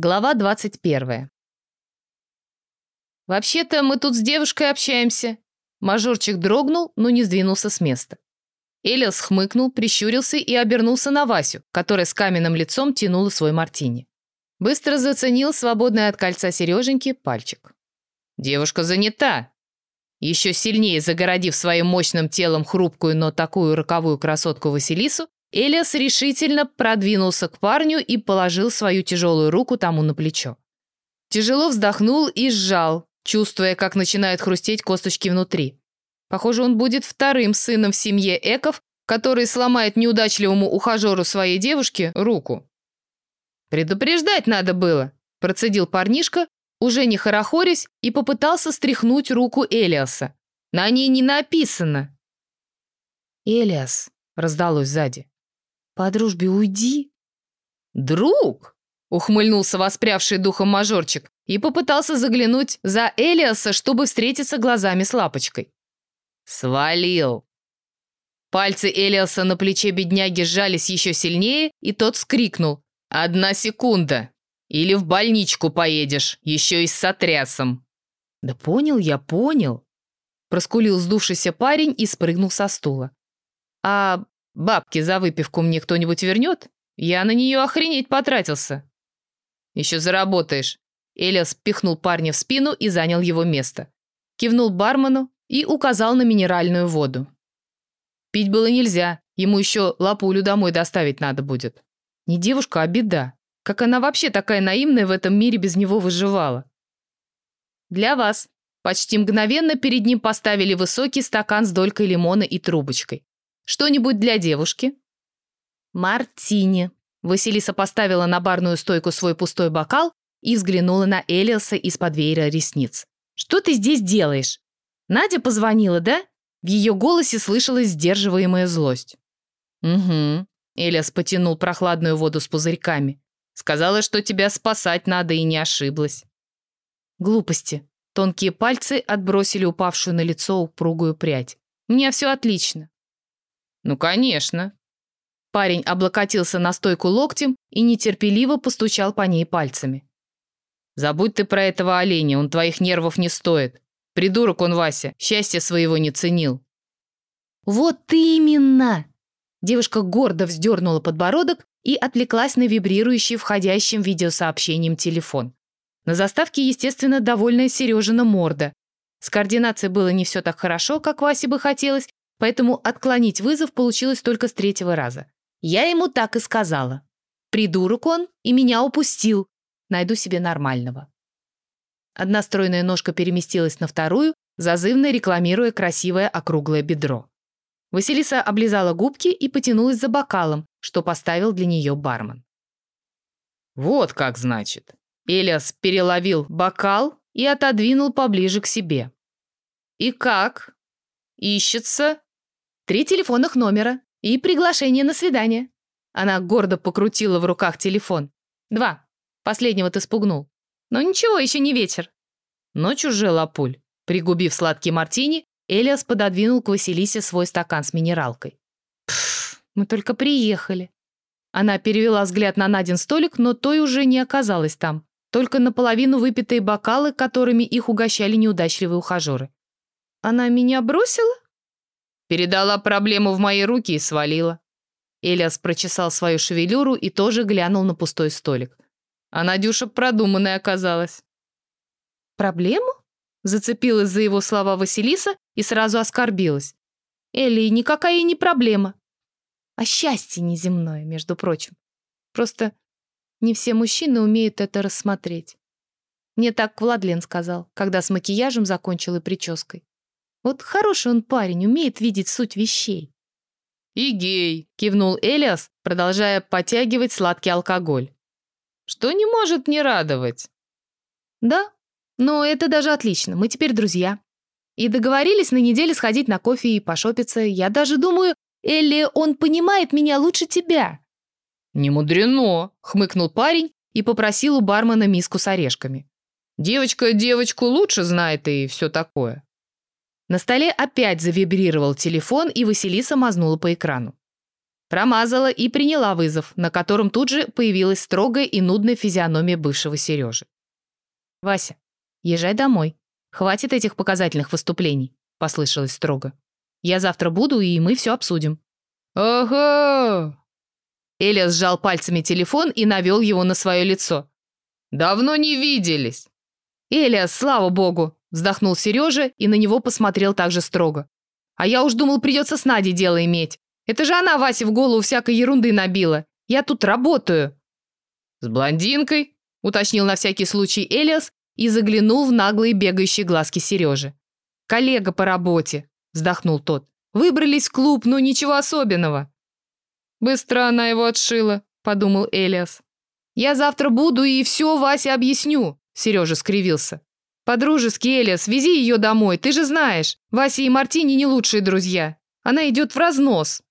Глава 21. «Вообще-то мы тут с девушкой общаемся». Мажорчик дрогнул, но не сдвинулся с места. Элиас хмыкнул, прищурился и обернулся на Васю, которая с каменным лицом тянула свой мартини. Быстро заценил свободный от кольца Сереженьки пальчик. «Девушка занята!» Еще сильнее загородив своим мощным телом хрупкую, но такую роковую красотку Василису, Элиас решительно продвинулся к парню и положил свою тяжелую руку тому на плечо. Тяжело вздохнул и сжал, чувствуя, как начинают хрустеть косточки внутри. Похоже, он будет вторым сыном в семье Эков, который сломает неудачливому ухажеру своей девушки руку. «Предупреждать надо было», – процедил парнишка, уже не хорохорясь, и попытался стряхнуть руку Элиаса. На ней не написано. «Элиас», – раздалось сзади. По дружбе уйди. Друг? Ухмыльнулся воспрявший духом мажорчик и попытался заглянуть за Элиаса, чтобы встретиться глазами с лапочкой. Свалил. Пальцы Элиаса на плече бедняги сжались еще сильнее, и тот вскрикнул. «Одна секунда! Или в больничку поедешь, еще и с сотрясом!» «Да понял я, понял!» Проскулил сдувшийся парень и спрыгнул со стула. «А Бабки за выпивку мне кто-нибудь вернет? Я на нее охренеть потратился. Еще заработаешь. Элиас пихнул парня в спину и занял его место. Кивнул бармену и указал на минеральную воду. Пить было нельзя, ему еще лапулю домой доставить надо будет. Не девушка, а беда. Как она вообще такая наивная в этом мире без него выживала? Для вас. Почти мгновенно перед ним поставили высокий стакан с долькой лимона и трубочкой. Что-нибудь для девушки?» «Мартини». Василиса поставила на барную стойку свой пустой бокал и взглянула на Элиаса из-под веера ресниц. «Что ты здесь делаешь?» «Надя позвонила, да?» В ее голосе слышалась сдерживаемая злость. «Угу». Элиас потянул прохладную воду с пузырьками. «Сказала, что тебя спасать надо, и не ошиблась». Глупости. Тонкие пальцы отбросили упавшую на лицо упругую прядь. «У меня все отлично. «Ну, конечно». Парень облокотился на стойку локтем и нетерпеливо постучал по ней пальцами. «Забудь ты про этого оленя, он твоих нервов не стоит. Придурок он, Вася, счастья своего не ценил». «Вот именно!» Девушка гордо вздернула подбородок и отвлеклась на вибрирующий входящим видеосообщением телефон. На заставке, естественно, довольная Сережина морда. С координацией было не все так хорошо, как Васе бы хотелось, поэтому отклонить вызов получилось только с третьего раза. Я ему так и сказала. Придурок он и меня упустил. Найду себе нормального. Одна стройная ножка переместилась на вторую, зазывно рекламируя красивое округлое бедро. Василиса облизала губки и потянулась за бокалом, что поставил для нее бармен. «Вот как значит». Элиас переловил бокал и отодвинул поближе к себе. «И как? Ищется?» Три телефонных номера и приглашение на свидание. Она гордо покрутила в руках телефон. Два. Последнего ты спугнул. Но ничего, еще не вечер. Ночь уже лапуль. Пригубив сладкий мартини, Элиас пододвинул к Василисе свой стакан с минералкой. Пф, мы только приехали. Она перевела взгляд на Надин столик, но той уже не оказалось там. Только наполовину выпитые бокалы, которыми их угощали неудачливые ухажеры. «Она меня бросила?» Передала проблему в мои руки и свалила. Элиас прочесал свою шевелюру и тоже глянул на пустой столик. А Надюша продуманная оказалась. «Проблему?» Зацепилась за его слова Василиса и сразу оскорбилась. «Элли, никакая не проблема. А счастье неземное, между прочим. Просто не все мужчины умеют это рассмотреть. Мне так Владлен сказал, когда с макияжем закончил и прической. Вот хороший он парень, умеет видеть суть вещей. «И гей», — кивнул Элиас, продолжая потягивать сладкий алкоголь. «Что не может не радовать?» «Да, но это даже отлично, мы теперь друзья. И договорились на неделе сходить на кофе и пошопиться. Я даже думаю, Элли, он понимает меня лучше тебя». «Не мудрено», — хмыкнул парень и попросил у бармена миску с орешками. «Девочка девочку лучше знает и все такое». На столе опять завибрировал телефон, и Василиса мазнула по экрану. Промазала и приняла вызов, на котором тут же появилась строгая и нудная физиономия бывшего Сережи. «Вася, езжай домой. Хватит этих показательных выступлений», — послышалось строго. «Я завтра буду, и мы все обсудим». «Ага!» Элиас сжал пальцами телефон и навел его на свое лицо. «Давно не виделись!» «Элиас, слава богу!» — вздохнул Сережа и на него посмотрел также строго. «А я уж думал, придется с Надей дело иметь. Это же она Васе в голову всякой ерунды набила. Я тут работаю». «С блондинкой?» — уточнил на всякий случай Элиас и заглянул в наглые бегающие глазки Сережи. «Коллега по работе», — вздохнул тот. «Выбрались в клуб, но ничего особенного». «Быстро она его отшила», — подумал Элиас. «Я завтра буду и все Васе объясню», — Сережа скривился. «По-дружески, Элиас, вези ее домой, ты же знаешь, Вася и Мартини не лучшие друзья. Она идет в разнос».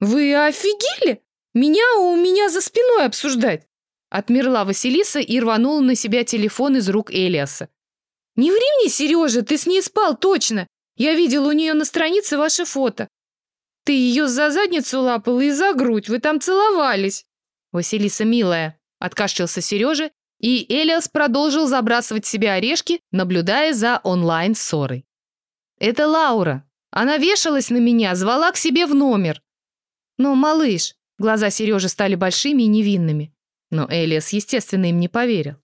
«Вы офигели? Меня у меня за спиной обсуждать?» Отмерла Василиса и рванула на себя телефон из рук Элиаса. «Не ври мне, Сережа, ты с ней спал, точно. Я видел у нее на странице ваше фото. Ты ее за задницу лапала и за грудь, вы там целовались». «Василиса, милая», — откашлялся Сережа, и Элиас продолжил забрасывать себе орешки, наблюдая за онлайн-ссорой. «Это Лаура. Она вешалась на меня, звала к себе в номер. «Но, малыш...» Глаза Сережи стали большими и невинными. Но Элиас, естественно, им не поверил.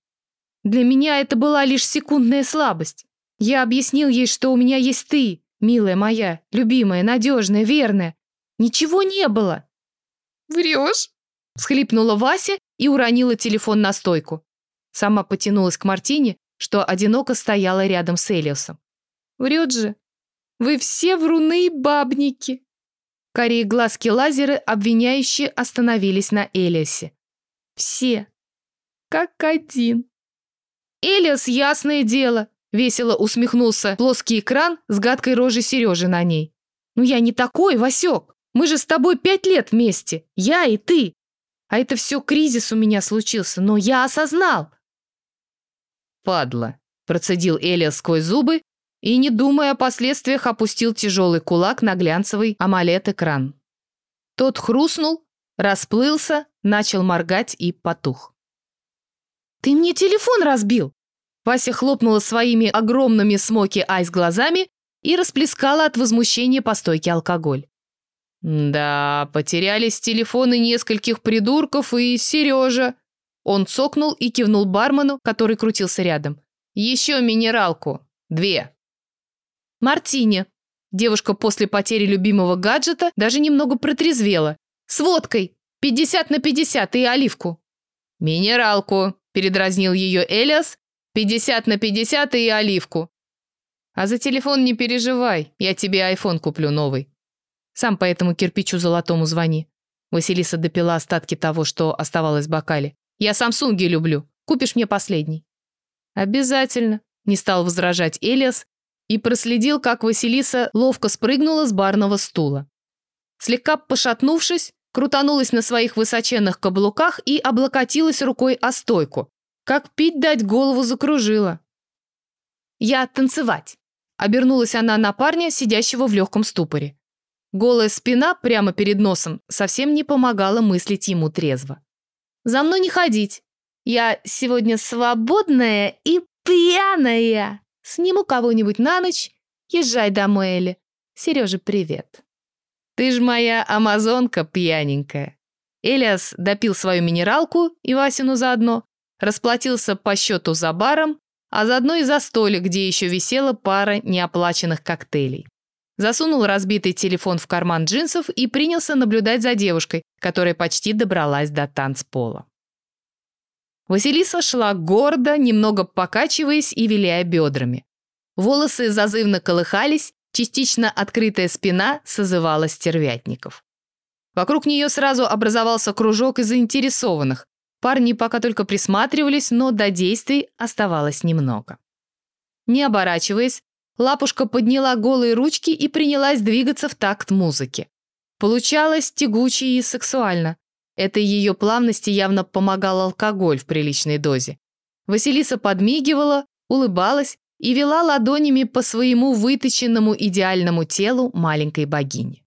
«Для меня это была лишь секундная слабость. Я объяснил ей, что у меня есть ты, милая моя, любимая, надежная, верная. Ничего не было». «Врешь?» — всхлипнула Вася и уронила телефон на стойку. Сама потянулась к Мартине, что одиноко стояла рядом с Элиосом. «Врет же. Вы все вруны и бабники». Карие глазки лазеры, обвиняющие, остановились на Элиасе. Все. Как один. «Элиас, ясное дело!» — весело усмехнулся плоский экран с гадкой рожей Сережи на ней. «Ну я не такой, Васек! Мы же с тобой пять лет вместе, я и ты! А это все кризис у меня случился, но я осознал!» «Падла!» — процедил Элиас сквозь зубы и, не думая о последствиях, опустил тяжелый кулак на глянцевый амалет-экран. Тот хрустнул, расплылся, начал моргать и потух. «Ты мне телефон разбил!» Вася хлопнула своими огромными смоки-айс глазами и расплескала от возмущения по стойке алкоголь. «Да, потерялись телефоны нескольких придурков и Сережа». Он цокнул и кивнул бармену, который крутился рядом. «Еще минералку. Две». «Мартини». Девушка после потери любимого гаджета даже немного протрезвела. «С водкой! 50 на 50 и оливку!» «Минералку!» – передразнил ее Элиас. «50 на 50 и оливку!» «А за телефон не переживай, я тебе айфон куплю новый. Сам по этому кирпичу золотому звони». Василиса допила остатки того, что оставалось в бокале. «Я Самсунги люблю. Купишь мне последний?» «Обязательно», – не стал возражать Элиас, и проследил, как Василиса ловко спрыгнула с барного стула. Слегка пошатнувшись, крутанулась на своих высоченных каблуках и облокотилась рукой о стойку. Как пить дать голову закружила. «Я танцевать», — обернулась она на парня, сидящего в легком ступоре. Голая спина прямо перед носом совсем не помогала мыслить ему трезво. «За мной не ходить. Я сегодня свободная и пьяная». Сниму кого-нибудь на ночь. Езжай домой, Элли. Сережа, привет. Ты ж моя амазонка пьяненькая. Элиас допил свою минералку и Васину заодно, расплатился по счету за баром, а заодно и за столик, где еще висела пара неоплаченных коктейлей. Засунул разбитый телефон в карман джинсов и принялся наблюдать за девушкой, которая почти добралась до танцпола. Василиса шла гордо, немного покачиваясь и виляя бедрами. Волосы зазывно колыхались, частично открытая спина созывала стервятников. Вокруг нее сразу образовался кружок из заинтересованных. Парни пока только присматривались, но до действий оставалось немного. Не оборачиваясь, лапушка подняла голые ручки и принялась двигаться в такт музыки. Получалось тягуче и сексуально. Этой ее плавности явно помогал алкоголь в приличной дозе. Василиса подмигивала, улыбалась и вела ладонями по своему выточенному идеальному телу маленькой богини.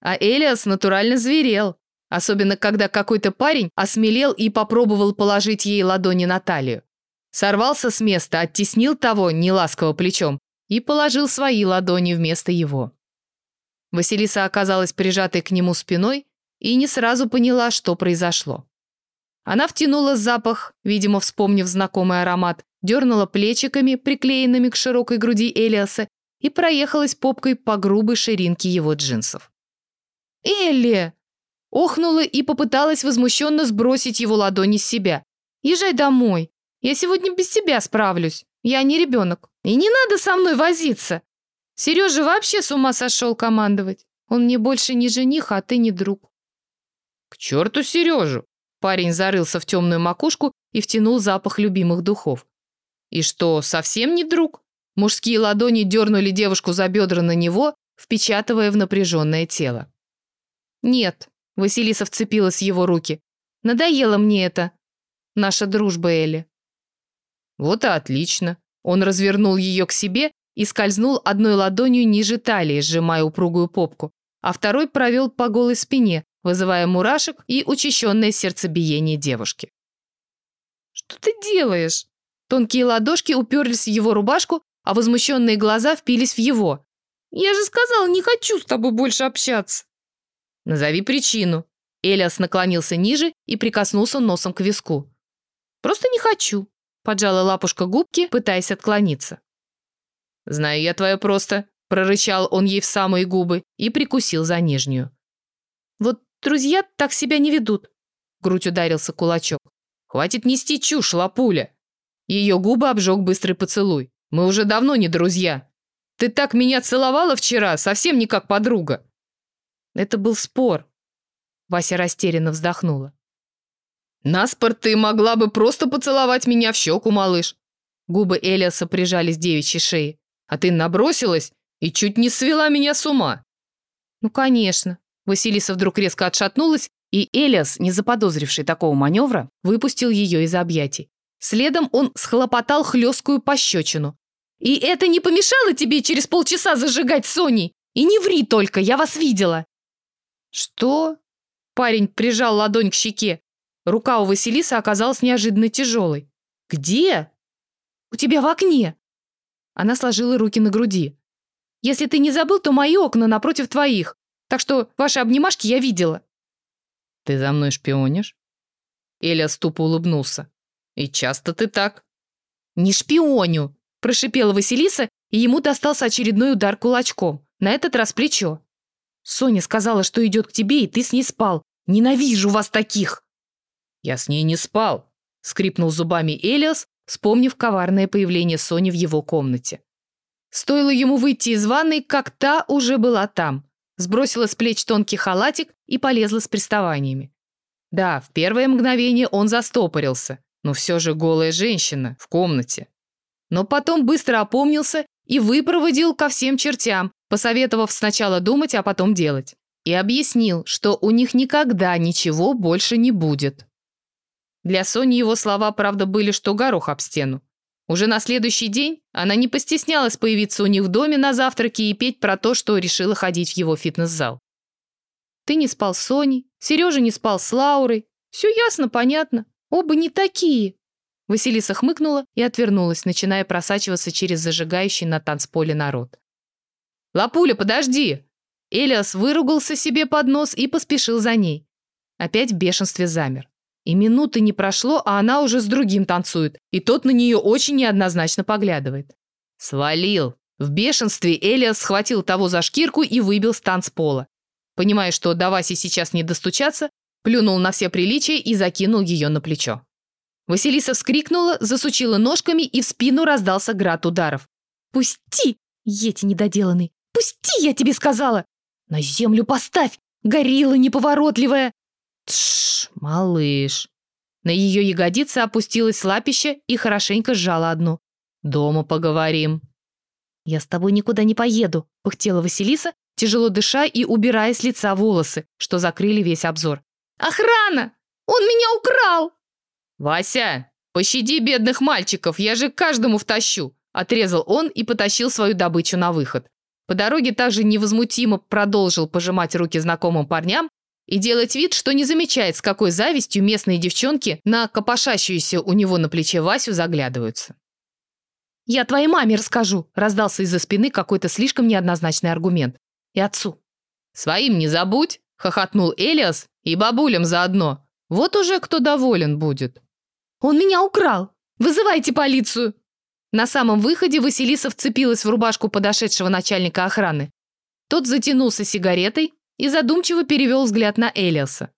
А Элиас натурально зверел. Особенно, когда какой-то парень осмелел и попробовал положить ей ладони на талию. Сорвался с места, оттеснил того неласково плечом и положил свои ладони вместо его. Василиса оказалась прижатой к нему спиной и не сразу поняла, что произошло. Она втянула запах, видимо, вспомнив знакомый аромат, дернула плечиками, приклеенными к широкой груди Элиаса, и проехалась попкой по грубой ширинке его джинсов. «Элли!» Охнула и попыталась возмущенно сбросить его ладони с себя. «Езжай домой. Я сегодня без тебя справлюсь. Я не ребенок. И не надо со мной возиться. Сережа вообще с ума сошел командовать. Он мне больше не жених, а ты не друг». «К черту Сережу!» Парень зарылся в темную макушку и втянул запах любимых духов. «И что, совсем не друг?» Мужские ладони дернули девушку за бедра на него, впечатывая в напряженное тело. «Нет», — Василиса вцепилась в его руки. «Надоело мне это. Наша дружба, Элли». «Вот и отлично». Он развернул ее к себе и скользнул одной ладонью ниже талии, сжимая упругую попку, а второй провел по голой спине, вызывая мурашек и учащенное сердцебиение девушки. «Что ты делаешь?» Тонкие ладошки уперлись в его рубашку, а возмущенные глаза впились в его. «Я же сказала, не хочу с тобой больше общаться!» «Назови причину». Элиас наклонился ниже и прикоснулся носом к виску. «Просто не хочу», — поджала лапушка губки, пытаясь отклониться. «Знаю я твое просто», — прорычал он ей в самые губы и прикусил за нижнюю. «Вот друзья так себя не ведут», — грудь ударился кулачок. «Хватит нести чушь, лапуля!» Ее губы обжег быстрый поцелуй. «Мы уже давно не друзья. Ты так меня целовала вчера, совсем не как подруга. Это был спор. Вася растерянно вздохнула. На спор ты могла бы просто поцеловать меня в щеку, малыш. Губы Элиаса прижались девичьей шее. А ты набросилась и чуть не свела меня с ума. Ну, конечно. Василиса вдруг резко отшатнулась, и Элиас, не заподозривший такого маневра, выпустил ее из объятий. Следом он схлопотал хлесткую пощечину. «И это не помешало тебе через полчаса зажигать Соней? И не ври только, я вас видела!» «Что?» Парень прижал ладонь к щеке. Рука у Василисы оказалась неожиданно тяжелой. «Где?» «У тебя в окне». Она сложила руки на груди. «Если ты не забыл, то мои окна напротив твоих. Так что ваши обнимашки я видела». «Ты за мной шпионишь?» Эля ступо улыбнулся. «И часто ты так?» «Не шпионю!» Прошипела Василиса, и ему достался очередной удар кулачком. На этот раз плечо. Соня сказала, что идет к тебе, и ты с ней спал. Ненавижу вас таких!» «Я с ней не спал», — скрипнул зубами Элиас, вспомнив коварное появление Сони в его комнате. Стоило ему выйти из ванной, как та уже была там. Сбросила с плеч тонкий халатик и полезла с приставаниями. Да, в первое мгновение он застопорился, но все же голая женщина в комнате. Но потом быстро опомнился и выпроводил ко всем чертям, посоветовав сначала думать, а потом делать. И объяснил, что у них никогда ничего больше не будет. Для Сони его слова, правда, были что горох об стену. Уже на следующий день она не постеснялась появиться у них в доме на завтраке и петь про то, что решила ходить в его фитнес-зал. Ты не спал с Соней, Сережа не спал с Лаурой. Все ясно, понятно. Оба не такие. Василиса хмыкнула и отвернулась, начиная просачиваться через зажигающий на танцполе народ. «Лапуля, подожди!» Элиас выругался себе под нос и поспешил за ней. Опять в бешенстве замер. И минуты не прошло, а она уже с другим танцует, и тот на нее очень неоднозначно поглядывает. «Свалил!» В бешенстве Элиас схватил того за шкирку и выбил с танцпола. Понимая, что до Васи сейчас не достучаться, плюнул на все приличия и закинул ее на плечо. Василиса вскрикнула, засучила ножками, и в спину раздался град ударов. «Пусти, ети недоделанный! Пусти, я тебе сказала! На землю поставь, горилла неповоротливая!» «Тш, малыш!» На ее ягодице опустилось лапище и хорошенько сжала одну. «Дома поговорим». «Я с тобой никуда не поеду», — пыхтела Василиса, тяжело дыша и убирая с лица волосы, что закрыли весь обзор. «Охрана! Он меня украл!» «Вася, пощади бедных мальчиков, я же каждому втащу!» Отрезал он и потащил свою добычу на выход. По дороге также невозмутимо продолжил пожимать руки знакомым парням и делать вид, что не замечает, с какой завистью местные девчонки на копошащуюся у него на плече Васю заглядываются. «Я твоей маме расскажу», — раздался из-за спины какой-то слишком неоднозначный аргумент. «И отцу». «Своим не забудь», — хохотнул Элиас, «и бабулям заодно. Вот уже кто доволен будет». «Он меня украл! Вызывайте полицию!» На самом выходе Василиса вцепилась в рубашку подошедшего начальника охраны. Тот затянулся сигаретой и задумчиво перевел взгляд на Элиаса.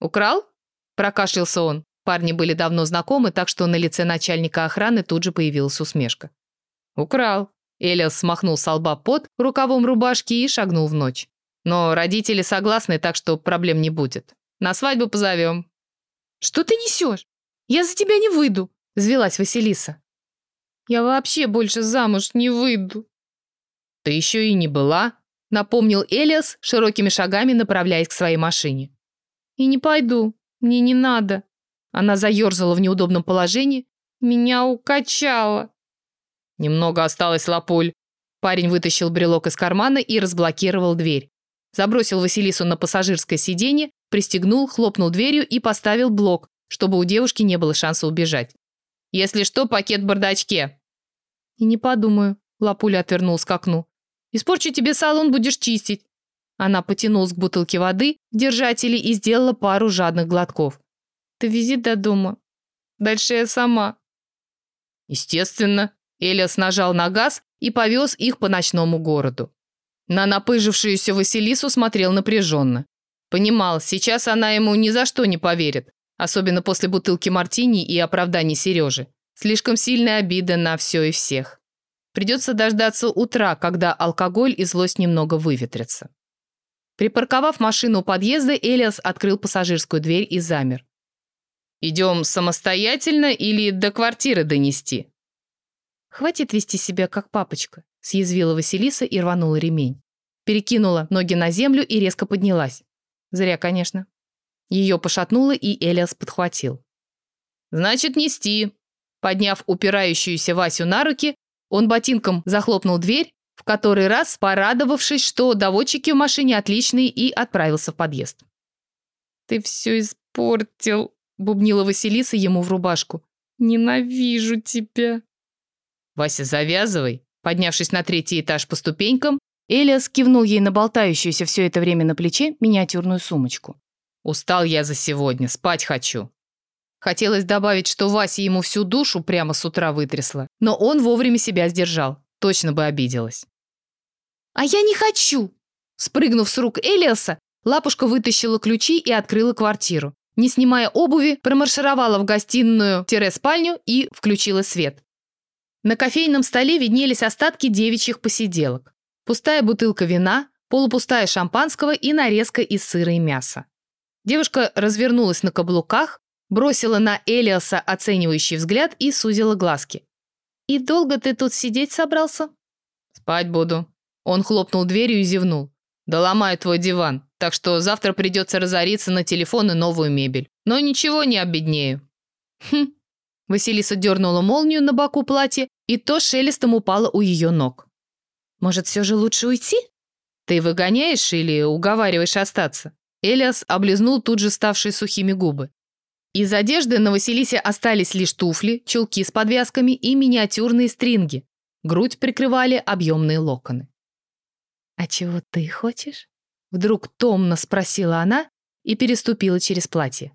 «Украл?» – прокашлялся он. Парни были давно знакомы, так что на лице начальника охраны тут же появилась усмешка. «Украл». Элиас смахнул с лба пот рукавом рубашки и шагнул в ночь. «Но родители согласны, так что проблем не будет. На свадьбу позовем». «Что ты несешь? Я за тебя не выйду», – взвелась Василиса. «Я вообще больше замуж не выйду». «Ты еще и не была», – напомнил Элиас, широкими шагами направляясь к своей машине. «И не пойду. Мне не надо», она заерзала в неудобном положении. Меня укачало. Немного осталось, Лапуль. Парень вытащил брелок из кармана и разблокировал дверь. Забросил Василису на пассажирское сиденье, пристегнул, хлопнул дверью и поставил блок, чтобы у девушки не было шанса убежать. «Если что, пакет в бардачке». «И не подумаю», — Лапуля отвернулась к окну. «Испорчу тебе салон, будешь чистить». Она потянулась к бутылке воды в держателе и сделала пару жадных глотков. Довези до дома. Дальше я сама». Естественно. Элиас нажал на газ и повез их по ночному городу. На напыжившуюся Василису смотрел напряженно. Понимал, сейчас она ему ни за что не поверит, особенно после бутылки мартини и оправданий Сережи. Слишком сильная обида на все и всех. Придется дождаться утра, когда алкоголь и злость немного выветрятся. Припарковав машину у подъезда, Элиас открыл пассажирскую дверь и замер. Идем самостоятельно или до квартиры донести?» «Хватит вести себя как папочка», — съязвила Василиса и рванула ремень. Перекинула ноги на землю и резко поднялась. Зря, конечно. Ее пошатнуло, и Элиас подхватил. «Значит, нести». Подняв упирающуюся Васю на руки, он ботинком захлопнул дверь, в который раз порадовавшись, что доводчики в машине отличные, и отправился в подъезд. «Ты все испортил», бубнила Василиса ему в рубашку. «Ненавижу тебя!» «Вася, завязывай!» Поднявшись на третий этаж по ступенькам, Элиас кивнул ей на болтающуюся все это время на плече миниатюрную сумочку. «Устал я за сегодня, спать хочу». Хотелось добавить, что Вася ему всю душу прямо с утра вытрясла, но он вовремя себя сдержал. Точно бы обиделась. «А я не хочу!» Спрыгнув с рук Элиаса, Лапушка вытащила ключи и открыла квартиру. Не снимая обуви, промаршировала в гостиную-спальню и включила свет. На кофейном столе виднелись остатки девичьих посиделок. Пустая бутылка вина, полупустая шампанского и нарезка из сыра и мяса. Девушка развернулась на каблуках, бросила на Элиаса оценивающий взгляд и сузила глазки. «И долго ты тут сидеть собрался?» «Спать буду». Он хлопнул дверью и зевнул. «Да ломаю твой диван так что завтра придется разориться на телефон и новую мебель. Но ничего не обеднею». «Хм». Василиса дернула молнию на боку платья, и то шелестом упало у ее ног. «Может, все же лучше уйти?» «Ты выгоняешь или уговариваешь остаться?» Элиас облизнул тут же ставшие сухими губы. Из одежды на Василисе остались лишь туфли, чулки с подвязками и миниатюрные стринги. Грудь прикрывали объемные локоны. «А чего ты хочешь?» Вдруг томно спросила она и переступила через платье.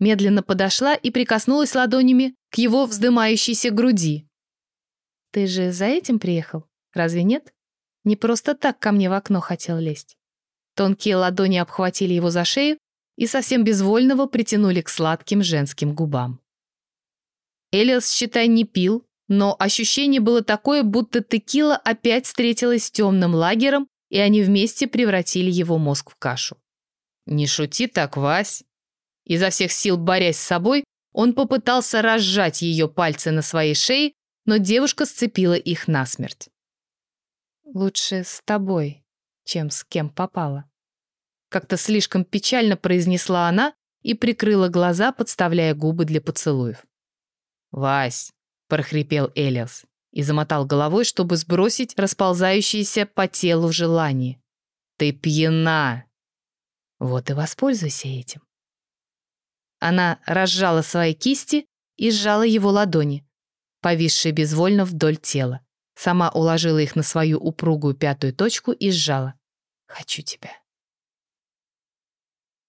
Медленно подошла и прикоснулась ладонями к его вздымающейся груди. «Ты же за этим приехал? Разве нет? Не просто так ко мне в окно хотел лезть». Тонкие ладони обхватили его за шею и совсем безвольного притянули к сладким женским губам. Элиас, считай, не пил, но ощущение было такое, будто текила опять встретилась с темным лагером и они вместе превратили его мозг в кашу. «Не шути так, Вась!» Изо всех сил борясь с собой, он попытался разжать ее пальцы на своей шее, но девушка сцепила их насмерть. «Лучше с тобой, чем с кем попала». Как-то слишком печально произнесла она и прикрыла глаза, подставляя губы для поцелуев. «Вась!» – прохрипел Элиас. и замотал головой, чтобы сбросить расползающееся по телу желание. «Ты пьяна!» Вот и воспользуйся этим. Она разжала свои кисти и сжала его ладони, повисшие безвольно вдоль тела. Сама уложила их на свою упругую пятую точку и сжала. «Хочу тебя».